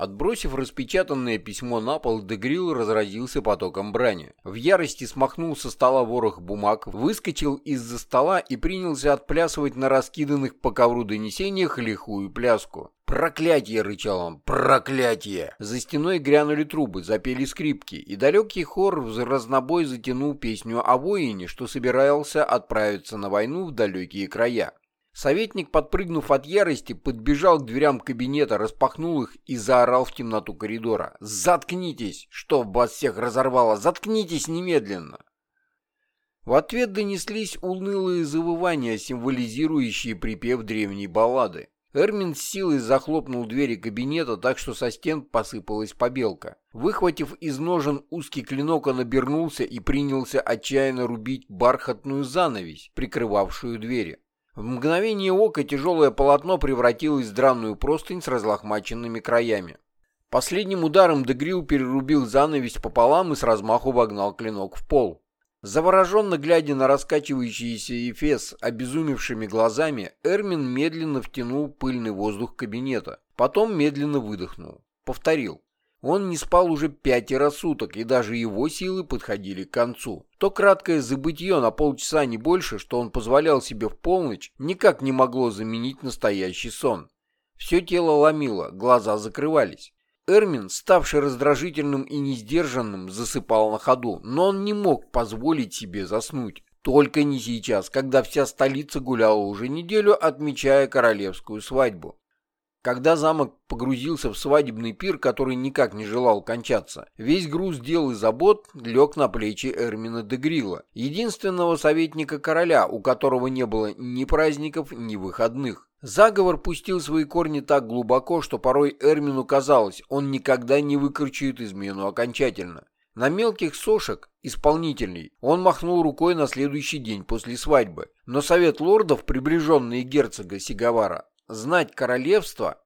Отбросив распечатанное письмо на пол, Дегрил разразился потоком брани. В ярости смахнул со стола ворох бумаг, выскочил из-за стола и принялся отплясывать на раскиданных по ковру донесениях лихую пляску. «Проклятие!» — рычал он. «Проклятие!» За стеной грянули трубы, запели скрипки, и далекий хор в разнобой затянул песню о воине, что собирался отправиться на войну в далекие края. Советник, подпрыгнув от ярости, подбежал к дверям кабинета, распахнул их и заорал в темноту коридора. «Заткнитесь! Что вас всех разорвало? Заткнитесь немедленно!» В ответ донеслись унылые завывания, символизирующие припев древней баллады. Эрмин с силой захлопнул двери кабинета так, что со стен посыпалась побелка. Выхватив из ножен узкий клинок, он обернулся и принялся отчаянно рубить бархатную занавесь, прикрывавшую двери. В мгновение ока тяжелое полотно превратилось в дранную простынь с разлохмаченными краями. Последним ударом Дегрил перерубил занавесь пополам и с размаху вогнал клинок в пол. Завороженно глядя на раскачивающийся эфес обезумевшими глазами, Эрмин медленно втянул пыльный воздух кабинета, потом медленно выдохнул. Повторил. Он не спал уже пятеро суток, и даже его силы подходили к концу. То краткое забытье на полчаса не больше, что он позволял себе в полночь, никак не могло заменить настоящий сон. Все тело ломило, глаза закрывались. Эрмин, ставший раздражительным и несдержанным, засыпал на ходу, но он не мог позволить себе заснуть. Только не сейчас, когда вся столица гуляла уже неделю, отмечая королевскую свадьбу. Когда замок погрузился в свадебный пир, который никак не желал кончаться, весь груз дел и забот лег на плечи Эрмина де Грилла, единственного советника короля, у которого не было ни праздников, ни выходных. Заговор пустил свои корни так глубоко, что порой Эрмину казалось, он никогда не выкручивает измену окончательно. На мелких сошек, исполнителей, он махнул рукой на следующий день после свадьбы, но совет лордов, приближенные герцога Сигавара, знать королевство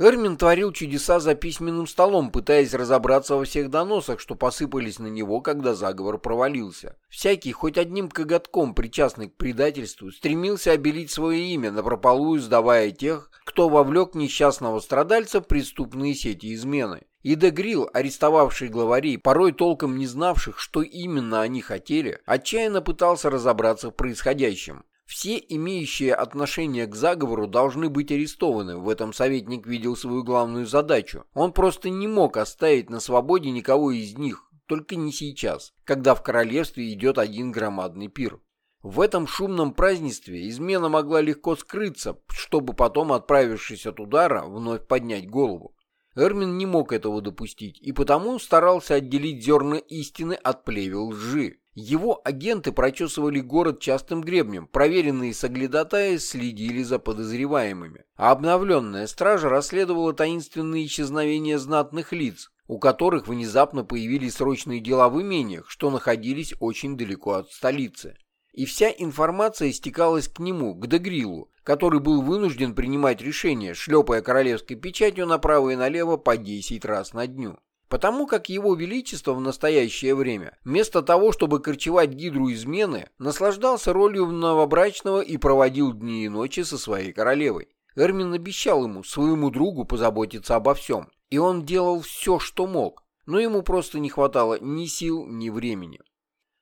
Эрмин творил чудеса за письменным столом, пытаясь разобраться во всех доносах, что посыпались на него, когда заговор провалился. Всякий, хоть одним коготком причастный к предательству, стремился обелить свое имя, напропалую сдавая тех, кто вовлек несчастного страдальца в преступные сети измены. И Дегрил, арестовавший главарей, порой толком не знавших, что именно они хотели, отчаянно пытался разобраться в происходящем. Все имеющие отношение к заговору должны быть арестованы. В этом советник видел свою главную задачу. Он просто не мог оставить на свободе никого из них, только не сейчас, когда в королевстве идет один громадный пир. В этом шумном празднестве измена могла легко скрыться, чтобы потом, отправившись от удара, вновь поднять голову. Эрмин не мог этого допустить, и потому старался отделить зерна истины от плевел лжи. Его агенты прочесывали город частым гребнем, проверенные соглядатаи следили за подозреваемыми, а обновленная стража расследовала таинственные исчезновения знатных лиц, у которых внезапно появились срочные дела в имениях, что находились очень далеко от столицы. И вся информация стекалась к нему, к Дегрилу, который был вынужден принимать решения, шлепая королевской печатью направо и налево по 10 раз на дню. Потому как его величество в настоящее время, вместо того, чтобы корчевать гидру измены, наслаждался ролью новобрачного и проводил дни и ночи со своей королевой. Эрмин обещал ему, своему другу, позаботиться обо всем. И он делал все, что мог, но ему просто не хватало ни сил, ни времени.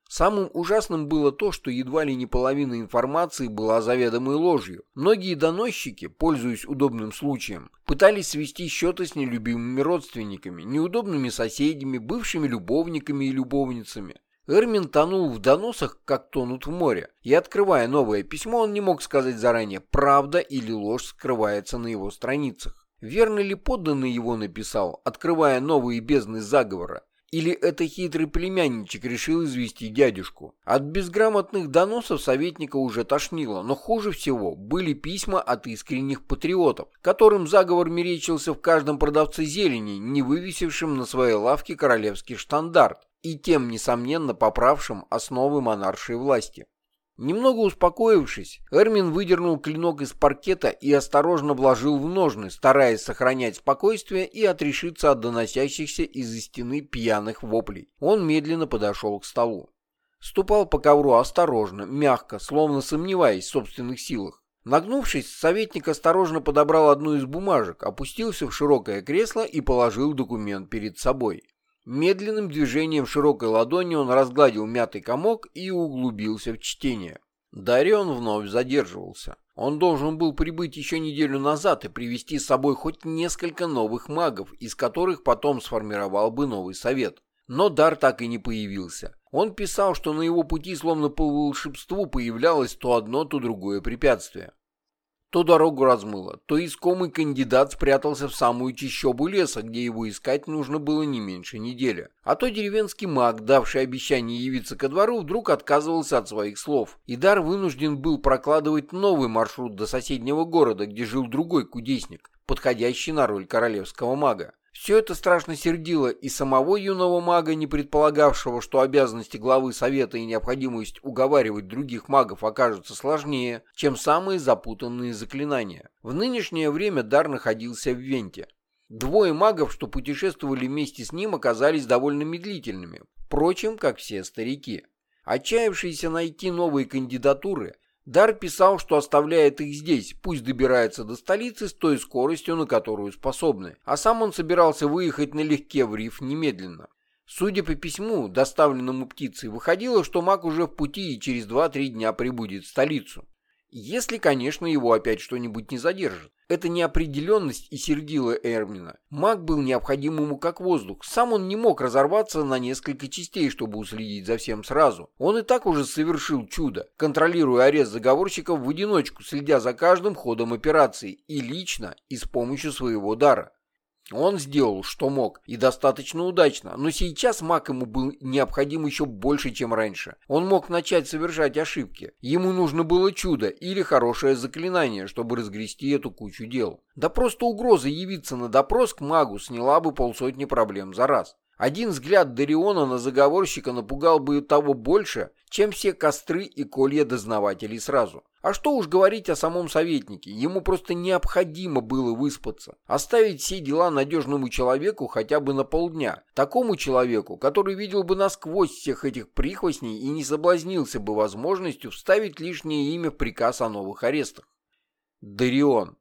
Самым ужасным было то, что едва ли не половина информации была заведомой ложью. Многие доносчики, пользуясь удобным случаем, пытались свести счеты с нелюбимыми родственниками, неудобными соседями, бывшими любовниками и любовницами. Эрмин тонул в доносах, как тонут в море, и, открывая новое письмо, он не мог сказать заранее, правда или ложь скрывается на его страницах. Верно ли подданный его написал, открывая новые бездны заговора, или это хитрый племянничек решил извести дядюшку? От безграмотных доносов советника уже тошнило, но хуже всего были письма от искренних патриотов, которым заговор мерещился в каждом продавце зелени, не вывесившем на своей лавке королевский штандарт, и тем, несомненно, поправшим основы монаршей власти. Немного успокоившись, Эрмин выдернул клинок из паркета и осторожно вложил в ножны, стараясь сохранять спокойствие и отрешиться от доносящихся из-за стены пьяных воплей. Он медленно подошел к столу. Ступал по ковру осторожно, мягко, словно сомневаясь в собственных силах. Нагнувшись, советник осторожно подобрал одну из бумажек, опустился в широкое кресло и положил документ перед собой. Медленным движением широкой ладони он разгладил мятый комок и углубился в чтение. Дарион вновь задерживался. Он должен был прибыть еще неделю назад и привести с собой хоть несколько новых магов, из которых потом сформировал бы новый совет. Но дар так и не появился. Он писал, что на его пути словно по волшебству появлялось то одно, то другое препятствие. То дорогу размыло, то искомый кандидат спрятался в самую чищобу леса, где его искать нужно было не меньше недели. А то деревенский маг, давший обещание явиться ко двору, вдруг отказывался от своих слов. И Дар вынужден был прокладывать новый маршрут до соседнего города, где жил другой кудесник, подходящий на роль королевского мага. Все это страшно сердило и самого юного мага, не предполагавшего, что обязанности главы совета и необходимость уговаривать других магов окажутся сложнее, чем самые запутанные заклинания. В нынешнее время Дар находился в Венте. Двое магов, что путешествовали вместе с ним, оказались довольно медлительными, впрочем, как все старики. Отчаявшиеся найти новые кандидатуры, Дар писал, что оставляет их здесь, пусть добирается до столицы с той скоростью, на которую способны, а сам он собирался выехать налегке в риф немедленно. Судя по письму, доставленному птицей, выходило, что маг уже в пути и через 2-3 дня прибудет в столицу. Если, конечно, его опять что-нибудь не задержит. Эта неопределенность и сердила Эрмина. Маг был необходим ему как воздух. Сам он не мог разорваться на несколько частей, чтобы уследить за всем сразу. Он и так уже совершил чудо, контролируя арест заговорщиков в одиночку, следя за каждым ходом операции, и лично, и с помощью своего дара. Он сделал, что мог, и достаточно удачно, но сейчас маг ему был необходим еще больше, чем раньше. Он мог начать совершать ошибки. Ему нужно было чудо или хорошее заклинание, чтобы разгрести эту кучу дел. Да просто угроза явиться на допрос к магу сняла бы полсотни проблем за раз. Один взгляд Дариона на заговорщика напугал бы того больше, чем все костры и колья дознавателей сразу. А что уж говорить о самом советнике, ему просто необходимо было выспаться. Оставить все дела надежному человеку хотя бы на полдня. Такому человеку, который видел бы насквозь всех этих прихвостней и не соблазнился бы возможностью вставить лишнее имя в приказ о новых арестах. Дарион.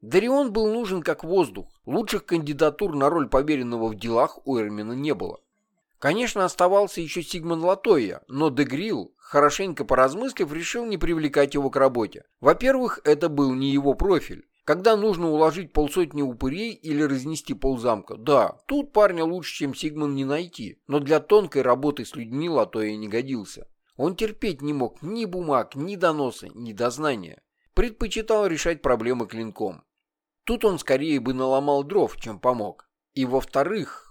Дарион был нужен как воздух. Лучших кандидатур на роль поверенного в делах у Эрмина не было. Конечно, оставался еще Сигман Латоя, но Дегрил, хорошенько поразмыслив, решил не привлекать его к работе. Во-первых, это был не его профиль. Когда нужно уложить полсотни упырей или разнести ползамка, да, тут парня лучше, чем Сигман, не найти, но для тонкой работы с людьми Латоя не годился. Он терпеть не мог ни бумаг, ни доноса, ни дознания. Предпочитал решать проблемы клинком. Тут он скорее бы наломал дров, чем помог. И во-вторых,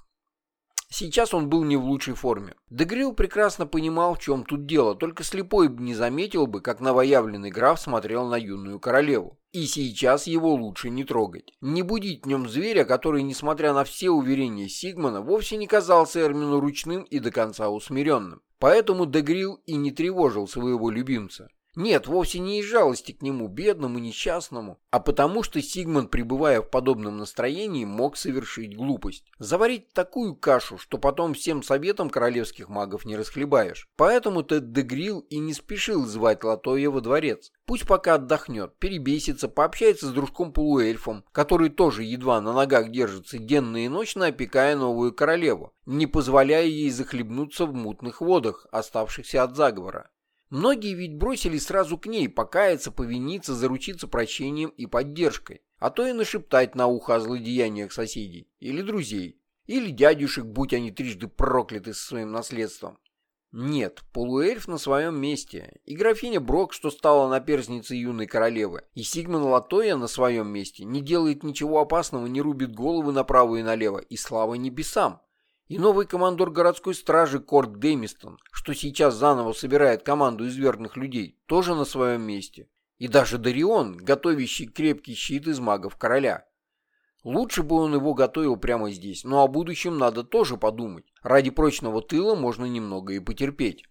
сейчас он был не в лучшей форме. Дегрил прекрасно понимал, в чем тут дело, только слепой не заметил бы, как новоявленный граф смотрел на юную королеву. И сейчас его лучше не трогать. Не будить в нем зверя, который, несмотря на все уверения Сигмана, вовсе не казался Эрмину ручным и до конца усмиренным. Поэтому Дегрил и не тревожил своего любимца. Нет, вовсе не из жалости к нему, бедному, несчастному, а потому что Сигман, пребывая в подобном настроении, мог совершить глупость. Заварить такую кашу, что потом всем советом королевских магов не расхлебаешь. Поэтому Тед Дегрил и не спешил звать Латоя во дворец. Пусть пока отдохнет, перебесится, пообщается с дружком-полуэльфом, который тоже едва на ногах держится денно и ночно, опекая новую королеву, не позволяя ей захлебнуться в мутных водах, оставшихся от заговора. Многие ведь бросили сразу к ней покаяться, повиниться, заручиться прощением и поддержкой, а то и нашептать на ухо о злодеяниях соседей или друзей, или дядюшек, будь они трижды прокляты со своим наследством. Нет, полуэльф на своем месте, и графиня Брок, что стала наперсницей юной королевы, и Сигман Латоя на своем месте, не делает ничего опасного, не рубит головы направо и налево, и слава небесам. И новый командор городской стражи Корт Дэмистон, что сейчас заново собирает команду из верных людей, тоже на своем месте. И даже Дарион, готовящий крепкий щит из магов короля. Лучше бы он его готовил прямо здесь, но о будущем надо тоже подумать. Ради прочного тыла можно немного и потерпеть.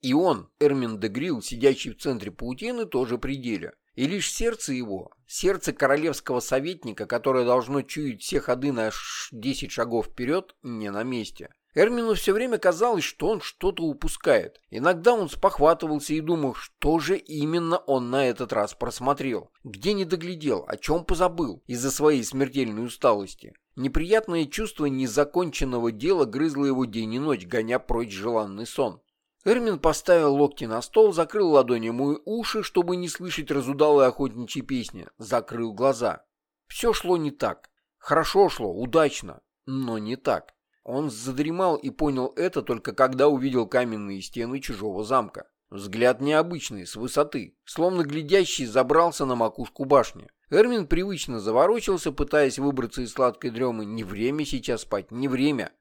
И он, Эрмин де Грилл, сидящий в центре паутины, тоже пределе. И лишь сердце его, сердце королевского советника, которое должно чуять все ходы на 10 шагов вперед, не на месте. Эрмину все время казалось, что он что-то упускает. Иногда он спохватывался и думал, что же именно он на этот раз просмотрел. Где не доглядел, о чем позабыл из-за своей смертельной усталости. Неприятное чувство незаконченного дела грызло его день и ночь, гоня прочь желанный сон. Эрмин поставил локти на стол, закрыл ладонями уши, чтобы не слышать разудалые охотничьи песни, закрыл глаза. Все шло не так. Хорошо шло, удачно, но не так. Он задремал и понял это только когда увидел каменные стены чужого замка. Взгляд необычный, с высоты, словно глядящий забрался на макушку башни. Эрмин привычно заворочился, пытаясь выбраться из сладкой дремы. Не время сейчас спать, не время.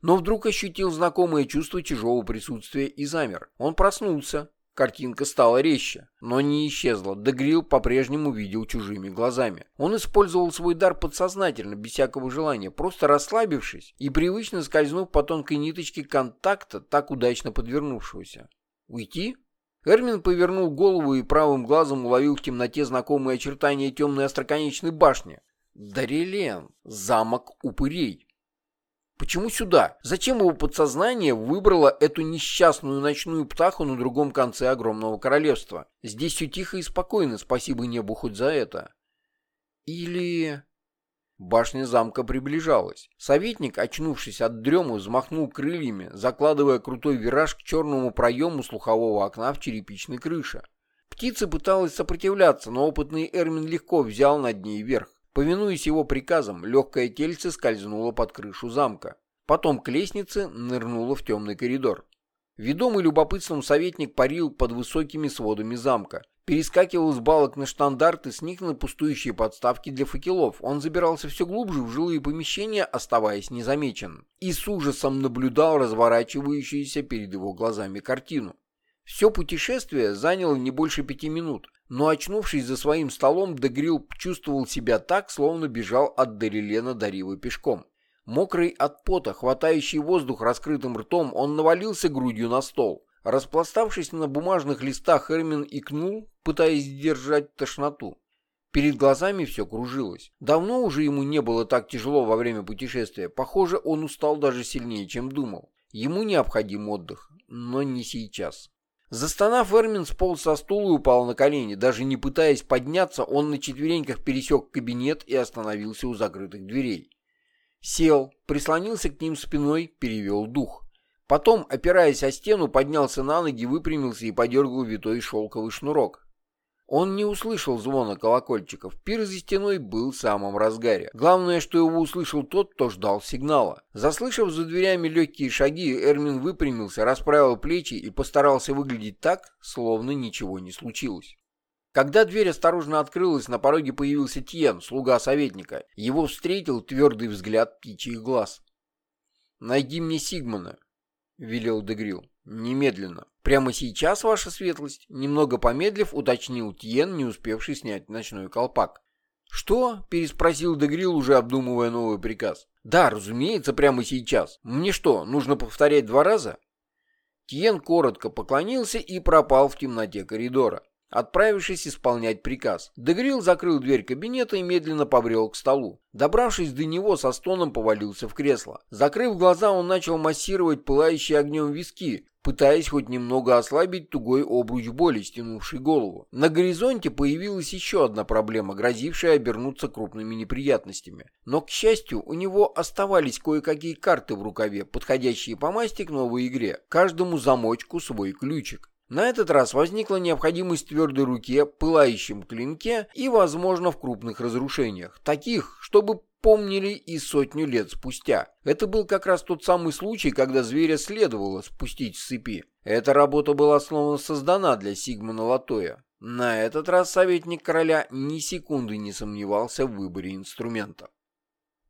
Но вдруг ощутил знакомое чувство чужого присутствия и замер. Он проснулся. Картинка стала резче, но не исчезла. Дегрил по-прежнему видел чужими глазами. Он использовал свой дар подсознательно, без всякого желания, просто расслабившись и привычно скользнув по тонкой ниточке контакта, так удачно подвернувшегося. Уйти? Эрмин повернул голову и правым глазом уловил в темноте знакомые очертания темной остроконечной башни. Дарилен, замок упырей. Почему сюда? Зачем его подсознание выбрало эту несчастную ночную птаху на другом конце огромного королевства? Здесь все тихо и спокойно, спасибо небу хоть за это. Или... Башня замка приближалась. Советник, очнувшись от дрема, взмахнул крыльями, закладывая крутой вираж к черному проему слухового окна в черепичной крыше. Птица пыталась сопротивляться, но опытный Эрмин легко взял над ней верх. Повинуясь его приказам, легкое тельце скользнуло под крышу замка. Потом к лестнице нырнуло в темный коридор. Ведомый любопытством советник парил под высокими сводами замка. Перескакивал с балок на штандарты, сник на пустующие подставки для факелов. Он забирался все глубже в жилые помещения, оставаясь незамеченным. И с ужасом наблюдал разворачивающуюся перед его глазами картину. Все путешествие заняло не больше пяти минут, но очнувшись за своим столом, Дегрил чувствовал себя так, словно бежал от Дарилена до Ривы пешком. Мокрый от пота, хватающий воздух раскрытым ртом, он навалился грудью на стол. Распластавшись на бумажных листах, Эрмин икнул, пытаясь сдержать тошноту. Перед глазами все кружилось. Давно уже ему не было так тяжело во время путешествия. Похоже, он устал даже сильнее, чем думал. Ему необходим отдых, но не сейчас. Застонав, Эрмин сполз со стула и упал на колени. Даже не пытаясь подняться, он на четвереньках пересек кабинет и остановился у закрытых дверей. Сел, прислонился к ним спиной, перевел дух. Потом, опираясь о стену, поднялся на ноги, выпрямился и подергал витой шелковый шнурок. Он не услышал звона колокольчиков. Пир за стеной был в самом разгаре. Главное, что его услышал тот, кто ждал сигнала. Заслышав за дверями легкие шаги, Эрмин выпрямился, расправил плечи и постарался выглядеть так, словно ничего не случилось. Когда дверь осторожно открылась, на пороге появился Тьен, слуга советника. Его встретил твердый взгляд птичьих глаз. «Найди мне Сигмана», — велел Дегрил. «Немедленно». «Прямо сейчас, ваша светлость?» Немного помедлив, уточнил Тьен, не успевший снять ночной колпак. «Что?» — переспросил Дегрил, уже обдумывая новый приказ. «Да, разумеется, прямо сейчас. Мне что, нужно повторять два раза?» Тьен коротко поклонился и пропал в темноте коридора, отправившись исполнять приказ. Дегрил закрыл дверь кабинета и медленно побрел к столу. Добравшись до него, со стоном повалился в кресло. Закрыв глаза, он начал массировать пылающие огнем виски, пытаясь хоть немного ослабить тугой обруч боли, стянувший голову. На горизонте появилась еще одна проблема, грозившая обернуться крупными неприятностями. Но, к счастью, у него оставались кое-какие карты в рукаве, подходящие по масти к новой игре. Каждому замочку свой ключик. На этот раз возникла необходимость в твердой руке, пылающем клинке и, возможно, в крупных разрушениях. Таких, чтобы помнили и сотню лет спустя. Это был как раз тот самый случай, когда зверя следовало спустить с цепи. Эта работа была словно создана для Сигмана Латоя. На этот раз советник короля ни секунды не сомневался в выборе инструмента.